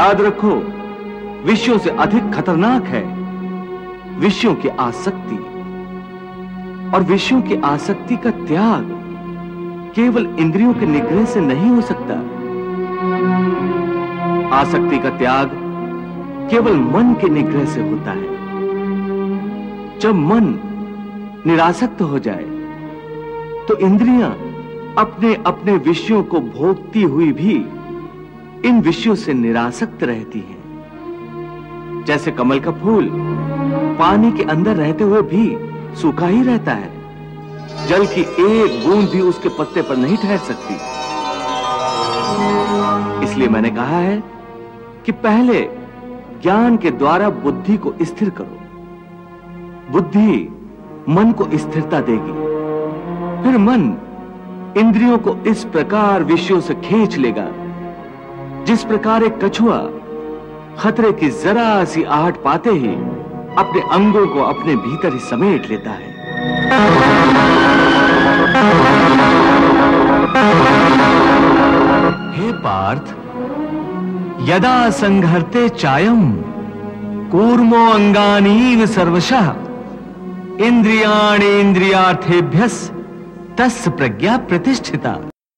याद रखो, विषयों से अधिक खतरनाक है विषयों की आसक्ति। और विषयों की आसक्ति का त्याग केवल इंद्रियों के निग्रह से नहीं हो सकता। आसक्ति का त्याग केवल मन के निग्रह से होता है। जब मन निरासक्त हो जाए तो इंद्रियाँ अपने अपने विषयों को भोगती हुई भी इन विषयों से निरासक्त रहती हैं। जैसे कमल का फूल, पानी के अंदर रहते हुए भी सूखा ही रहता है। जल की एक बूंद भी उसके पत्ते पर नहीं ठहर सकती। इसलिए मैंने कहा है कि पहले ज्ञान के द्वारा बुद्धि को स्थिर करो। बुद्धि मन को स्थिरता देगी। फिर मन इंद्रियों को इस प्रकार विषयों से खींच लेगा। जिस प्रकार एक कछुआ खतरे की जरा सी आहट पाते ही अपने अंगों को अपने भीतर ही समेट लेता है। हे पार्थ, यदा संघर्ते चायम कूर्मो अंगानीव सर्वशः इंद्रियाणि इंद्रियार्थेभ्यस तस् प्रज्ञा प्रतिष्ठिता।